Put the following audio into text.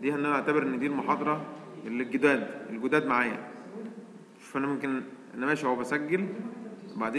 دي هنعتبر ان دي المحاضرة اللي الجداد الجداد معايا. فانا ممكن أنا ماشي اهو بسجل وبعدين